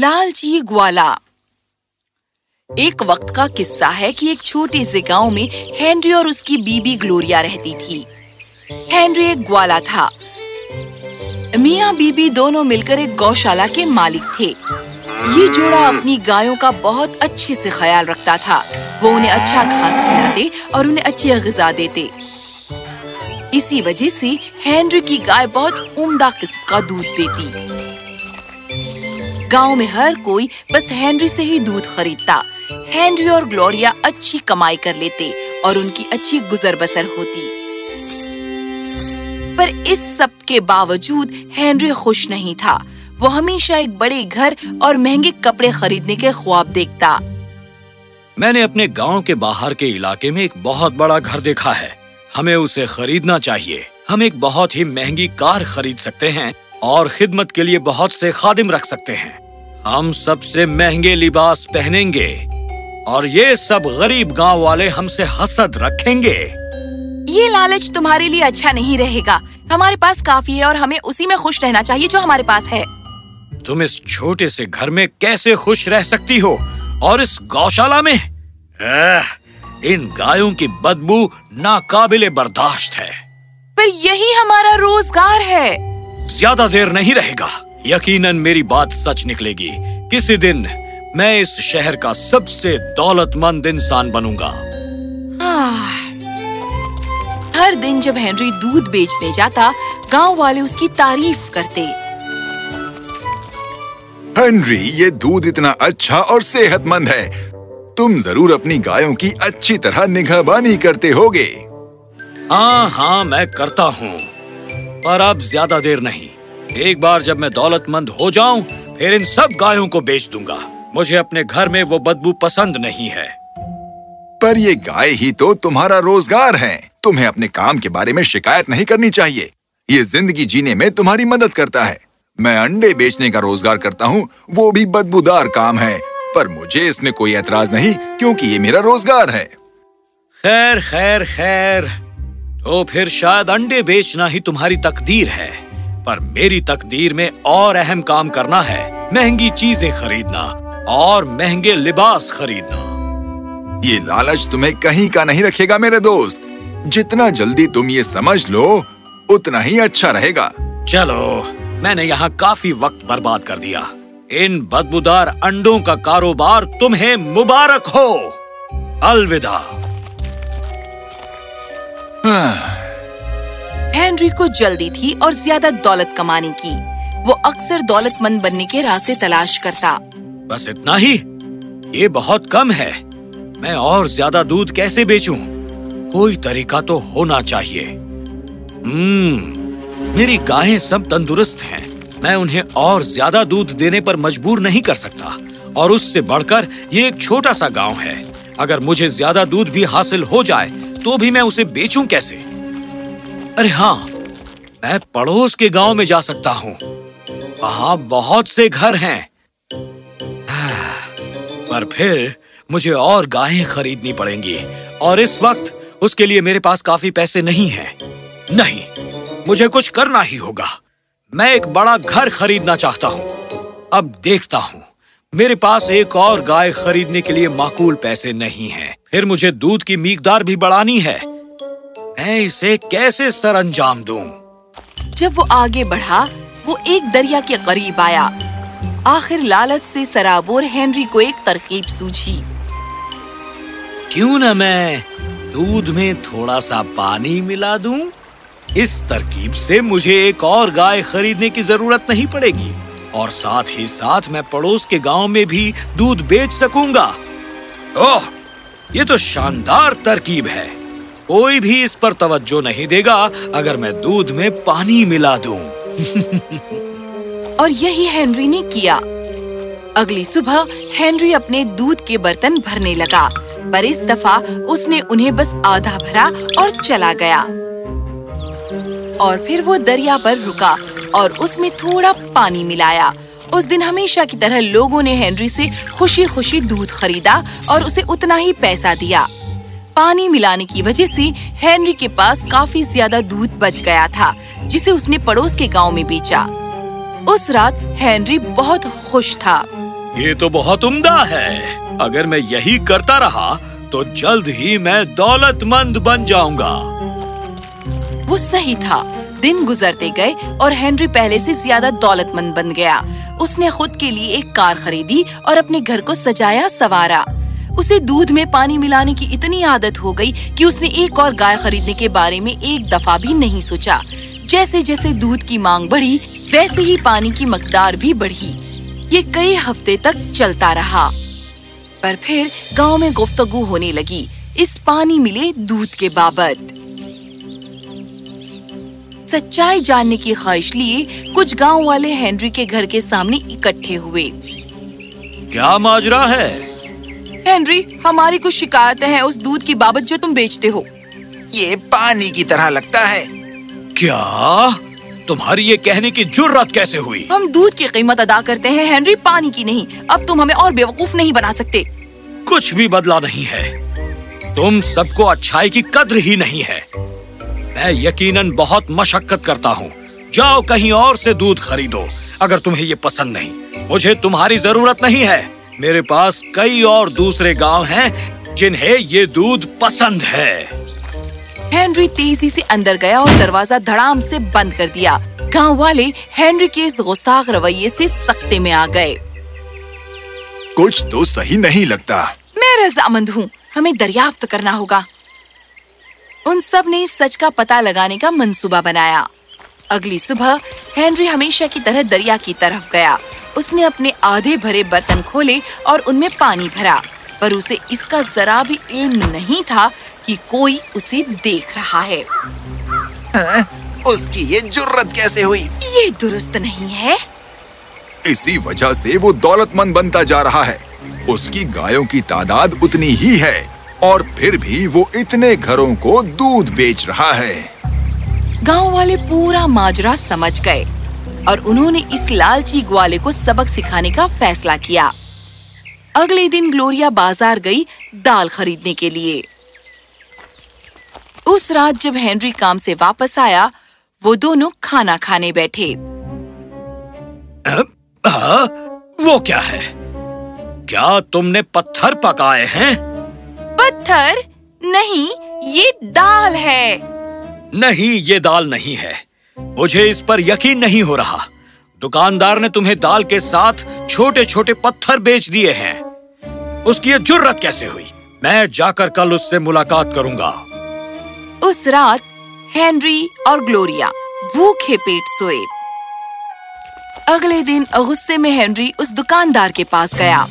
लालची ग्वाला। एक वक्त का किस्सा है कि एक छोटे से गाँव में हेनरी और उसकी बीबी ग्लोरिया रहती थी। हेनरी एक ग्वाला था। मियाँ बीबी दोनों मिलकर एक गौशाला के मालिक थे। ये जोड़ा अपनी गायों का बहुत अच्छे से ख्याल रखता था। वो उन्हें अच्छा घास खिलाते और उन्हें अच्छी गजा देते। इसी वजह से हेनरी की गाय बहुत उम्दा किस्म का दूध देती। गाँव में हर कोई बस हेनरी से ही दूध खरीदता। हेनरी और ग्लोरिया अच्छी कमाई कर लेते और उनकी अच्छी गुजर बसर होती। पर इस सब के बावजूद हेनरी खुश नहीं था। वो हमेशा एक बड़े घर और महँगे कपड़े खरीदने के ख्वाब देखता। मैंने अपने गाँव के बाहर के इलाके में एक बहुत बड़ा घर देखा है। हमें उसे खरीदना चाहिए। हम एक बहुत ही महँगी कार खरीद सकते हैं। और खिदमत के लिए बहुत से खादिम रख सकते हैं। हम सबसे महँगे लिबास पहनेंगे और ये सब गरीब गाँव वाले हमसे हसद रखेंगे। ये लालच तुम्हारे लिए अच्छा नहीं रहेगा। हमारे पास काफ़ी है और हमें उसी में खुश रहना चाहिए जो हमारे पास है। तुम इस छोटे से घर में कैसे खुश रह सकती हो? और इस गौशाला में? आह, इन गायों की बदबू नाकाबिले बर्दाश्त है। पर यही हमारा रोज़गार है। ज़्यादा देर नहीं रहेगा। यकीनन मेरी बात सच निकलेगी। किसी दिन मैं इस शहर का सबसे दौलतमंद इंसान बनूँगा। हर दिन जब हेनरी दूध बेचने जाता गाँव वाले उसकी तारीफ़ करते। हेनरी ये दूध इतना अच्छा और सेहतमंद है। तुम ज़रूर अपनी गायों की अच्छी तरह निगहबानी करते होगे। हाँ हाँ मैं करता हूँ। पर अब ज़्यादा देर नहीं। एक बार जब मैं दौलतमंद हो जाऊँ फिर इन सब गायों को बेच दूँगा। मुझे अपने घर में वो बदबू पसंद नहीं है। पर ये गाय ही तो तुम्हारा रोज़गार है। तुम्हें अपने काम के बारे में शिकायत नहीं करनी चाहिए। ये ज़िंदगी जीने में तुम्हारी मदद करता है। मैं अंडे बेचने का रोज़गार करता हूँ वो भी बदबूदार काम है। पर मुझे इसमें कोई एतराज़ नहीं क्योंकि ये मेरा रोज़गार है। खैर खैर खैर। तो फिर शायद अंडे बेचना ही तुम्हारी तकदीर है पर मेरी तकदीर में और अहम काम करना है महँगी चीज़ें खरीदना और महँगे लिबास खरीदना। ये लालच तुम्हें कहीं का नहीं रखेगा मेरे दोस्त। जितना जल्दी तुम ये समझ लो उतना ही अच्छा रहेगा। चलो मैंने यहाँ काफ़ी वक्त बर्बाद कर दिया। इन बदबूदार अंडों का कारोबार तुम्हें मुबारक हो। अलविदा। हेनरी को जल्दी थी और ज़्यादा दौलत कमाने की। वो अक्सर दौलतमंद बनने के रास्ते तलाश करता। बस इतना ही। ये बहुत कम है। मैं और ज़्यादा दूध कैसे बेचूं? कोई तरीका तो होना चाहिए। हम्म मेरी गायें सब तंदुरुस्त हैं। मैं उन्हें और ज़्यादा दूध देने पर मजबूर नहीं कर सकता। और उससे बढ़कर ये एक छोटा सा गाँव है। अगर मुझे ज़्यादा दूध भी हासिल हो जाए तो भी मैं उसे बेचूं कैसे? अरे हाँ मैं पड़ोस के गाँव में जा सकता हूँ। वहाँ बहुत से घर हैं। पर फिर मुझे और गायें खरीदनी पड़ेंगी, और इस वक्त उसके लिए मेरे पास काफ़ी पैसे नहीं हैं। नहीं, मुझे कुछ करना ही होगा। मैं एक बड़ा घर खरीदना चाहता हूँ। अब देखता हूँ। मेरे पास एक और गाय खरीदने के लिए माकूल पैसे नहीं हैं। फिर मुझे दूध की मिकदार भी बढ़ानी है मैं इसे कैसे सर अंजाम दूँ? जब वो आगे बढ़ा वो एक दरिया के करीब आया आखिर लालच से सराबोर हेनरी को एक तरकीब सूझी क्यों न मैं दूध में थोड़ा सा पानी मिला दूँ? इस तरकीब से मुझे एक और गाय खरीदने की ज़रूरत नहीं पड़ेगी और साथ ही साथ मैं पड़ोस के गाँव में भी दूध बेच सकूँगा। ओह, ये तो शानदार तरकीब है। कोई भी इस पर तवज्जो नहीं देगा अगर मैं दूध में पानी मिला दूँ। और यही हेनरी ने किया। अगली सुबह हेनरी अपने दूध के बर्तन भरने लगा, पर इस दफ़ा उसने उन्हें बस आधा भरा और चला गया। और फिर वो दरिया पर रुका और उसमें थोड़ा पानी मिलाया। उस दिन हमेशा की तरह लोगों ने हेनरी से खुशी खुशी दूध खरीदा और उसे उतना ही पैसा दिया। पानी मिलाने की वजह से हेनरी के पास काफ़ी ज़्यादा दूध बच गया था जिसे उसने पड़ोस के गाँव में बेचा। उस रात हेनरी बहुत खुश था। ये तो बहुत उम्दा है। अगर मैं यही करता रहा तो जल्द ही मैं दौलतमंद बन जाऊँगा। वो सही था। दिन गुजरते गए और हेनरी पहले से ज़्यादा दौलतमंद बन गया। उसने खुद के लिए एक कार खरीदी और अपने घर को सजाया सवारा। उसे दूध में पानी मिलाने की इतनी आदत हो गई कि उसने एक और गाय खरीदने के बारे में एक दफ़ा भी नहीं सोचा। जैसे जैसे दूध की मांग बढ़ी, वैसे ही पानी की मकदार भी बढ़ी। ये कई हफ़्ते तक चलता रहा। पर फिर गाँव में गुफ्तगू होने लगी। इस पानी मिले दूध के बाबत। सच्चाई जानने की ख्वाहिश लिए कुछ गाँव वाले हेनरी के घर के सामने इकट्ठे हुए। क्या माजरा है? हेनरी हमारी कुछ शिकायतें हैं उस दूध की बाबत जो तुम बेचते हो। ये पानी की तरह लगता है। क्या? तुम्हारी ये कहने की जुर्रत कैसे हुई? हम दूध की कीमत अदा करते हैं हेनरी पानी की नहीं। अब तुम हमें और बेवकूफ़ नहीं बना सकते। कुछ भी बदला नहीं है। तुम सबको अच्छाई की कद्र ही नहीं है। मैं यकीनन बहुत मशक्कत करता हूँ। जाओ कहीं और से दूध खरीदो अगर तुम्हें ये पसंद नहीं। मुझे तुम्हारी ज़रूरत नहीं है। मेरे पास कई और दूसरे गाँव हैं जिन्हें ये दूध पसंद है। हेनरी तेज़ी से अंदर गया और दरवाज़ा धड़ाम से बंद कर दिया। गाँव वाले हेनरी के इस गुस्ताख रवैये से सख्ते में आ गए। कुछ तो सही नहीं लगता। मैं रजामंद हूँ। हमें दरियाफ्त करना होगा। उन सबने सच का पता लगाने का मंसूबा बनाया। अगली सुबह हेनरी हमेशा की तरह दरिया की तरफ़ गया। उसने अपने आधे भरे बर्तन खोले और उनमें पानी भरा। पर उसे इसका जरा भी इल्म नहीं था कि कोई उसे देख रहा है। हाँ, उसकी ये जुर्रत कैसे हुई? ये दुरुस्त नहीं है। इसी वजह से वो दौलतमंद बनता जा रहा है। उसकी गायों की तादाद उतनी ही है। और फिर भी वो इतने घरों को दूध बेच रहा है। गाँव वाले पूरा माजरा समझ गए और उन्होंने इस लालची ग्वाले को सबक सिखाने का फैसला किया। अगले दिन ग्लोरिया बाज़ार गई दाल खरीदने के लिए। उस रात जब हेनरी काम से वापस आया वो दोनों खाना खाने बैठे। आ, वो क्या है? क्या तुमने पत्थर पकाए हैं? पत्थर नहीं ये दाल है। नहीं ये दाल नहीं है। मुझे इस पर यकीन नहीं हो रहा। दुकानदार ने तुम्हें दाल के साथ छोटे छोटे पत्थर बेच दिए हैं। उसकी ये जुर्रत कैसे हुई? मैं जाकर कल उससे मुलाकात करूँगा। उस रात हेनरी और ग्लोरिया भूखे पेट सोए। अगले दिन गुस्से में हेनरी उस दुकानदार के पास गया।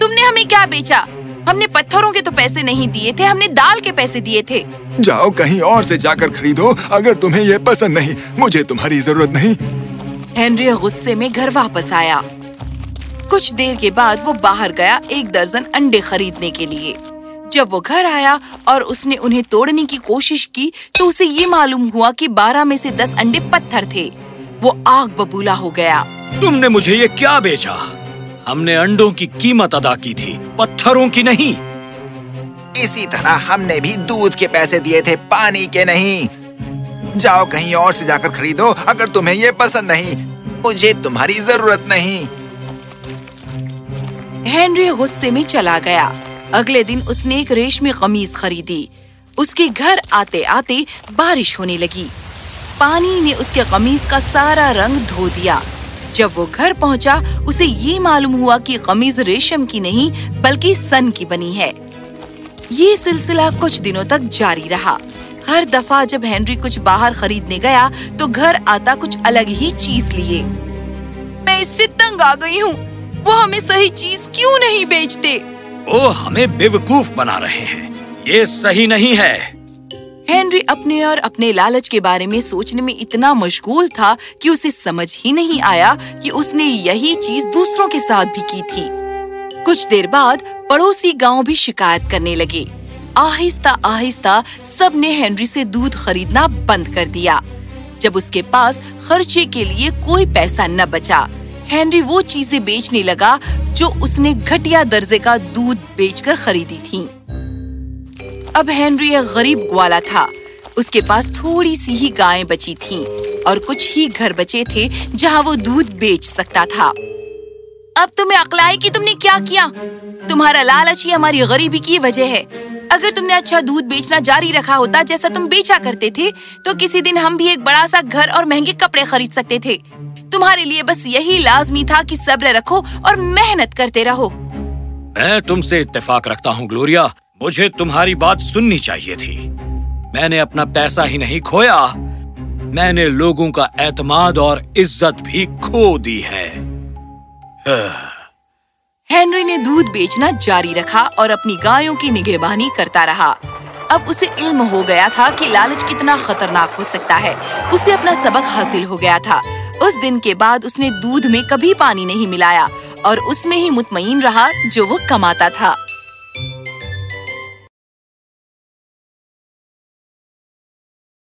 तुमने हमें क्या बेचा? हमने पत्थरों के तो पैसे नहीं दिए थे हमने दाल के पैसे दिए थे। जाओ कहीं और से जाकर खरीदो अगर तुम्हें ये पसंद नहीं मुझे तुम्हारी ज़रूरत नहीं। हेनरी गुस्से में घर वापस आया। कुछ देर के बाद वो बाहर गया एक दर्जन अंडे खरीदने के लिए। जब वो घर आया और उसने उन्हें तोड़ने की कोशिश की तो उसे ये मालूम हुआ कि बारह में से दस अंडे पत्थर थे। वो आग बबूला हो गया। तुमने मुझे ये क्या बेचा? हमने अंडों की कीमत अदा की थी पत्थरों की नहीं। इसी तरह हमने भी दूध के पैसे दिए थे पानी के नहीं। जाओ कहीं और से जाकर खरीदो अगर तुम्हें ये पसंद नहीं मुझे तुम्हारी ज़रूरत नहीं। हेनरी गुस्से में चला गया। अगले दिन उसने एक रेशमी कमीज खरीदी। उसके घर आते आते बारिश होने लगी। पानी ने उसके कमीज का सारा रंग धो दिया। जब वो घर पहुँचा, उसे ये मालूम हुआ कि कमीज रेशम की नहीं, बल्कि सन की बनी है। ये सिलसिला कुछ दिनों तक जारी रहा। हर दफ़ा जब हेनरी कुछ बाहर खरीदने गया तो घर आता कुछ अलग ही चीज़ लिए। मैं इससे तंग आ गई हूँ। वो हमें सही चीज़ क्यों नहीं बेचते? वो हमें बेवकूफ़ बना रहे हैं। ये सही नहीं है। हेनरी अपने और अपने लालच के बारे में सोचने में इतना मशगूल था कि उसे समझ ही नहीं आया कि उसने यही चीज़ दूसरों के साथ भी की थी। कुछ देर बाद पड़ोसी गाँव भी शिकायत करने लगे। आहिस्ता आहिस्ता सबने हेनरी से दूध खरीदना बंद कर दिया। जब उसके पास खर्चे के लिए कोई पैसा न बचा, हेनरी वो चीज़ें बेचने लगा जो उसने घटिया दर्जे का दूध बेचकर खरीदी थी। अब हेनरी एक गरीब ग्वाला था। उसके पास थोड़ी सी ही गायें बची थीं और कुछ ही घर बचे थे जहाँ वो दूध बेच सकता था। अब तुम्हें अक्ल आई कि तुमने क्या किया? तुम्हारा लालच ही हमारी गरीबी की वजह है। अगर तुमने अच्छा दूध बेचना जारी रखा होता जैसा तुम बेचा करते थे तो किसी दिन हम भी एक बड़ा सा घर और महँगे कपड़े खरीद सकते थे। तुम्हारे लिए बस यही लाजमी था कि सब्र रखो और मेहनत करते रहो। मैं तुमसे इत्तेफाक रखता हूँ, ग्लोरिया। मुझे तुम्हारी बात सुननी चाहिए थी। मैंने अपना पैसा ही नहीं खोया। मैंने लोगों का एतमाद और इज़्ज़त भी खो दी है। हेनरी ने दूध बेचना जारी रखा और अपनी गायों की निगहबानी करता रहा। अब उसे इल्म हो गया था कि लालच कितना खतरनाक हो सकता है। उसे अपना सबक हासिल हो गया था। उस दिन के बाद उसने दूध में कभी पानी नहीं मिलाया और उसमें ही मुतमईन रहा जो वो कमाता था।